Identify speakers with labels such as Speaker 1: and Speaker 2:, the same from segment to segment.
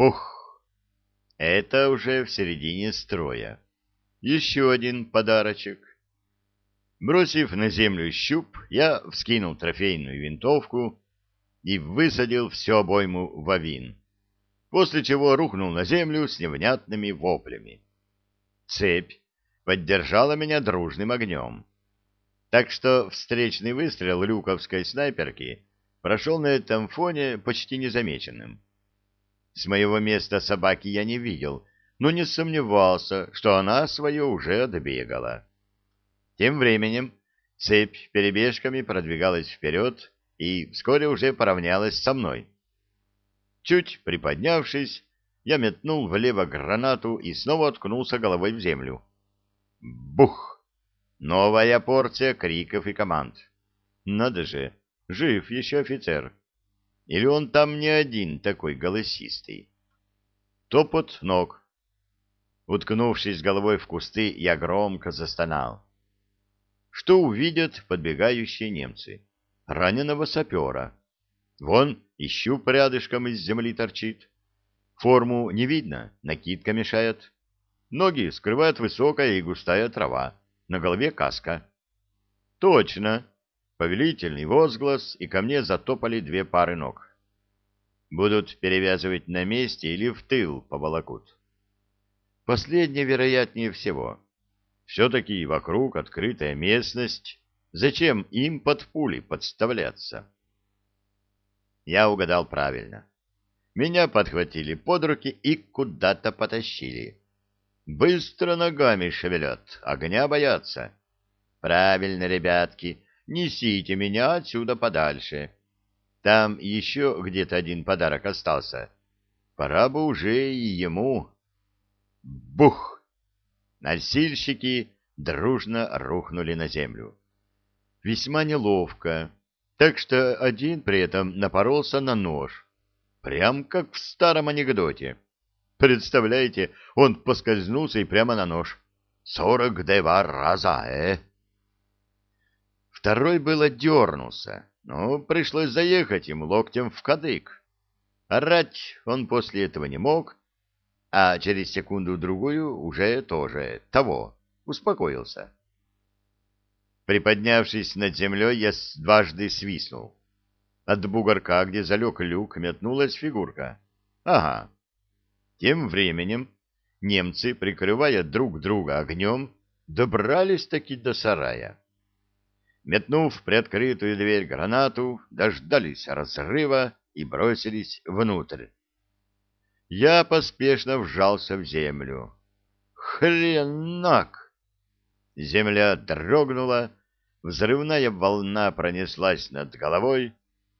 Speaker 1: Бух! Это уже в середине строя. Еще один подарочек. Бросив на землю щуп, я вскинул трофейную винтовку и высадил всю обойму в авин, после чего рухнул на землю с невнятными воплями. Цепь поддержала меня дружным огнем. Так что встречный выстрел люковской снайперки прошел на этом фоне почти незамеченным. С моего места собаки я не видел, но не сомневался, что она свое уже добегала. Тем временем цепь перебежками продвигалась вперед и вскоре уже поравнялась со мной. Чуть приподнявшись, я метнул влево гранату и снова откнулся головой в землю. Бух! Новая порция криков и команд. Надо же, жив еще офицер. Или он там не один такой голосистый? Топот ног. Уткнувшись головой в кусты, я громко застонал. Что увидят подбегающие немцы? Раненого сапера. Вон, ищу рядышком из земли торчит. Форму не видно, накидка мешает. Ноги скрывает высокая и густая трава, на голове каска. Точно, повелительный возглас, и ко мне затопали две пары ног. Будут перевязывать на месте или в тыл поволокут. Последнее вероятнее всего. Все-таки вокруг открытая местность. Зачем им под пули подставляться? Я угадал правильно. Меня подхватили под руки и куда-то потащили. Быстро ногами шевелят, огня боятся. Правильно, ребятки, несите меня отсюда подальше. Там еще где-то один подарок остался. Пора бы уже и ему. Бух! Носильщики дружно рухнули на землю. Весьма неловко, так что один при этом напоролся на нож. Прям как в старом анекдоте. Представляете, он поскользнулся и прямо на нож. Сорок два раза, э? Второй было дернулся, но пришлось заехать ему локтем в кадык. Орать он после этого не мог, а через секунду-другую уже тоже того, успокоился. Приподнявшись над землей, я дважды свистнул. От бугорка, где залег люк, метнулась фигурка. Ага. Тем временем немцы, прикрывая друг друга огнем, добрались-таки до сарая. Метнув приоткрытую дверь гранату, дождались разрыва и бросились внутрь. Я поспешно вжался в землю. Хренак! Земля дрогнула, взрывная волна пронеслась над головой,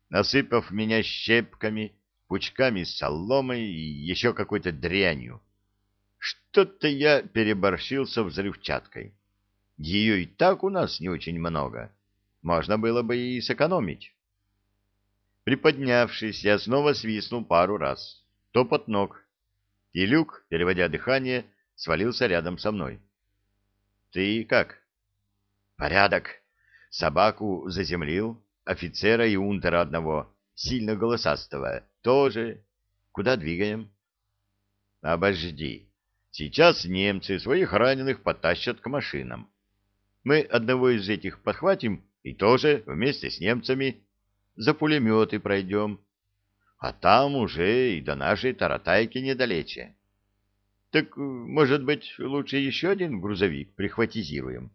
Speaker 1: насыпав меня щепками, пучками соломы и еще какой-то дрянью. Что-то я переборщил со взрывчаткой. Ее и так у нас не очень много. Можно было бы и сэкономить. Приподнявшись, я снова свистнул пару раз. Топот ног. И Люк, переводя дыхание, свалился рядом со мной. — Ты как? — Порядок. Собаку заземлил, офицера и унтера одного, сильно голосастого, тоже. Куда двигаем? — Обожди. Сейчас немцы своих раненых потащат к машинам. Мы одного из этих подхватим и тоже вместе с немцами за пулеметы пройдем. А там уже и до нашей таратайки недалече. Так, может быть, лучше еще один грузовик прихватизируем?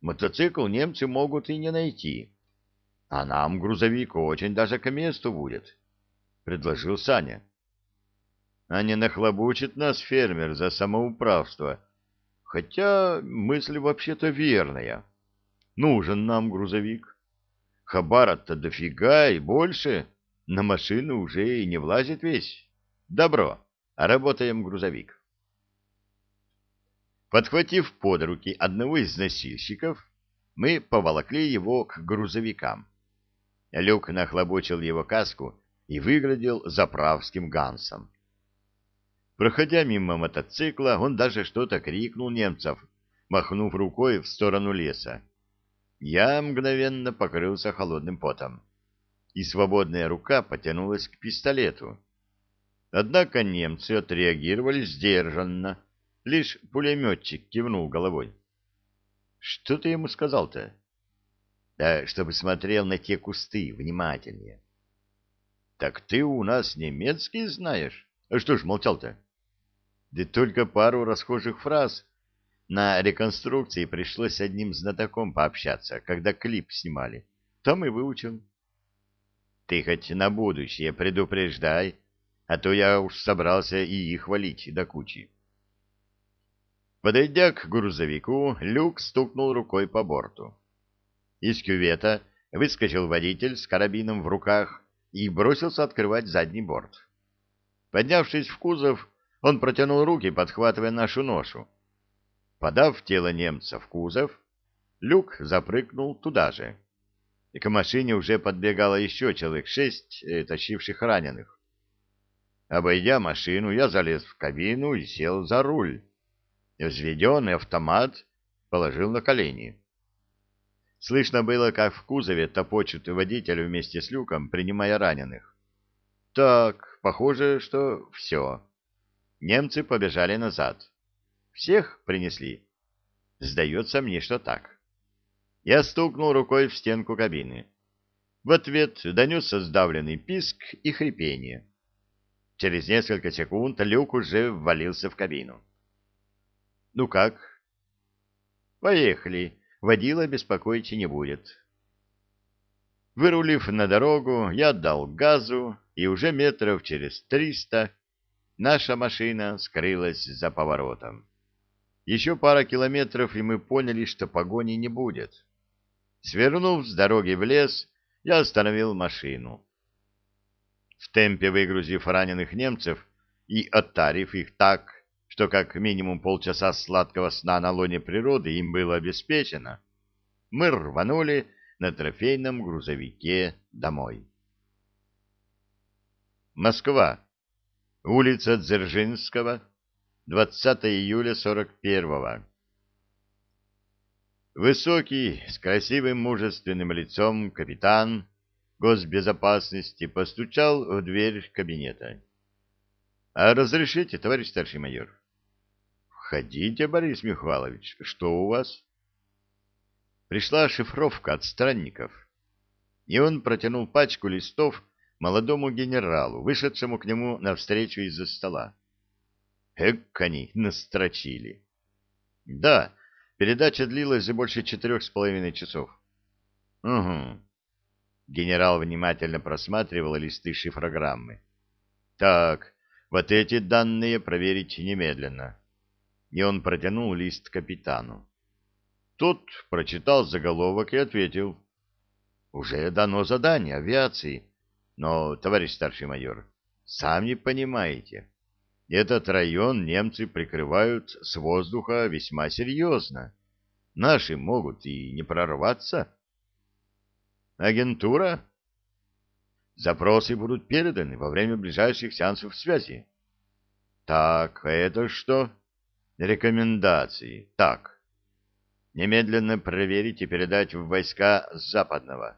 Speaker 1: Мотоцикл немцы могут и не найти. А нам грузовик очень даже к месту будет, — предложил Саня. А не нахлобучит нас фермер за самоуправство. Хотя мысль вообще-то верная. Нужен нам грузовик. Хабара-то дофига и больше. На машину уже и не влазит весь. Добро, работаем грузовик. Подхватив под руки одного из носильщиков, мы поволокли его к грузовикам. Люк нахлобучил его каску и выглядел заправским гансом. Проходя мимо мотоцикла, он даже что-то крикнул немцев, махнув рукой в сторону леса. Я мгновенно покрылся холодным потом, и свободная рука потянулась к пистолету. Однако немцы отреагировали сдержанно. Лишь пулеметчик кивнул головой. Что ты ему сказал-то? Да чтобы смотрел на те кусты внимательнее. Так ты у нас немецкий знаешь? А что ж молчал-то? Да только пару расхожих фраз. На реконструкции пришлось одним знатоком пообщаться, когда клип снимали. Там и выучил. Ты хоть на будущее предупреждай, а то я уж собрался и их валить до кучи. Подойдя к грузовику, Люк стукнул рукой по борту. Из кювета выскочил водитель с карабином в руках и бросился открывать задний борт. Поднявшись в кузов, он протянул руки, подхватывая нашу ношу. Подав тело немца в кузов, Люк запрыгнул туда же. И к машине уже подбегало еще человек шесть, э, тащивших раненых. Обойдя машину, я залез в кабину и сел за руль взведенный автомат положил на колени. Слышно было, как в кузове топочут водитель вместе с люком, принимая раненых. Так, похоже, что все. Немцы побежали назад. Всех принесли? Сдается мне, что так. Я стукнул рукой в стенку кабины. В ответ донесся сдавленный писк и хрипение. Через несколько секунд люк уже ввалился в кабину. Ну как? Поехали. Водила беспокоить не будет. Вырулив на дорогу, я отдал газу, и уже метров через триста наша машина скрылась за поворотом. Еще пара километров, и мы поняли, что погони не будет. Свернув с дороги в лес, я остановил машину. В темпе выгрузив раненых немцев и оттарив их так, что как минимум полчаса сладкого сна на лоне природы им было обеспечено, мы рванули на трофейном грузовике домой. Москва. Улица Дзержинского, 20 июля 41-го. Высокий, с красивым мужественным лицом капитан госбезопасности постучал в дверь кабинета. — А разрешите, товарищ старший майор? Входите, Борис Михайлович, что у вас? Пришла шифровка от странников, и он протянул пачку листов молодому генералу, вышедшему к нему навстречу из-за стола. Эк, они настрочили. Да, передача длилась больше четырех с половиной часов. Угу. Генерал внимательно просматривал листы шифрограммы. Так, вот эти данные проверить немедленно и он протянул лист капитану. Тот прочитал заголовок и ответил. «Уже дано задание авиации, но, товарищ старший майор, сами понимаете, этот район немцы прикрывают с воздуха весьма серьезно. Наши могут и не прорваться». «Агентура?» «Запросы будут переданы во время ближайших сеансов связи». «Так, а это что?» Рекомендации. Так. Немедленно проверить и передать в войска Западного.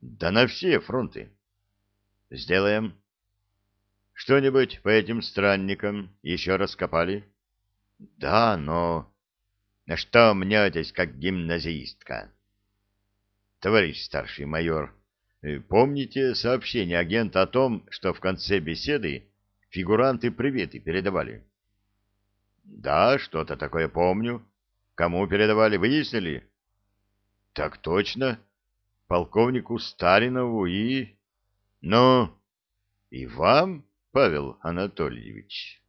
Speaker 1: Да на все фронты. Сделаем. Что-нибудь по этим странникам еще раскопали? Да, но... На что мнетесь, как гимназистка? Товарищ старший майор, э, помните сообщение агента о том, что в конце беседы фигуранты приветы передавали? Да, что-то такое помню. Кому передавали, выяснили? Так точно. Полковнику Старинову и... Ну, и вам, Павел Анатольевич...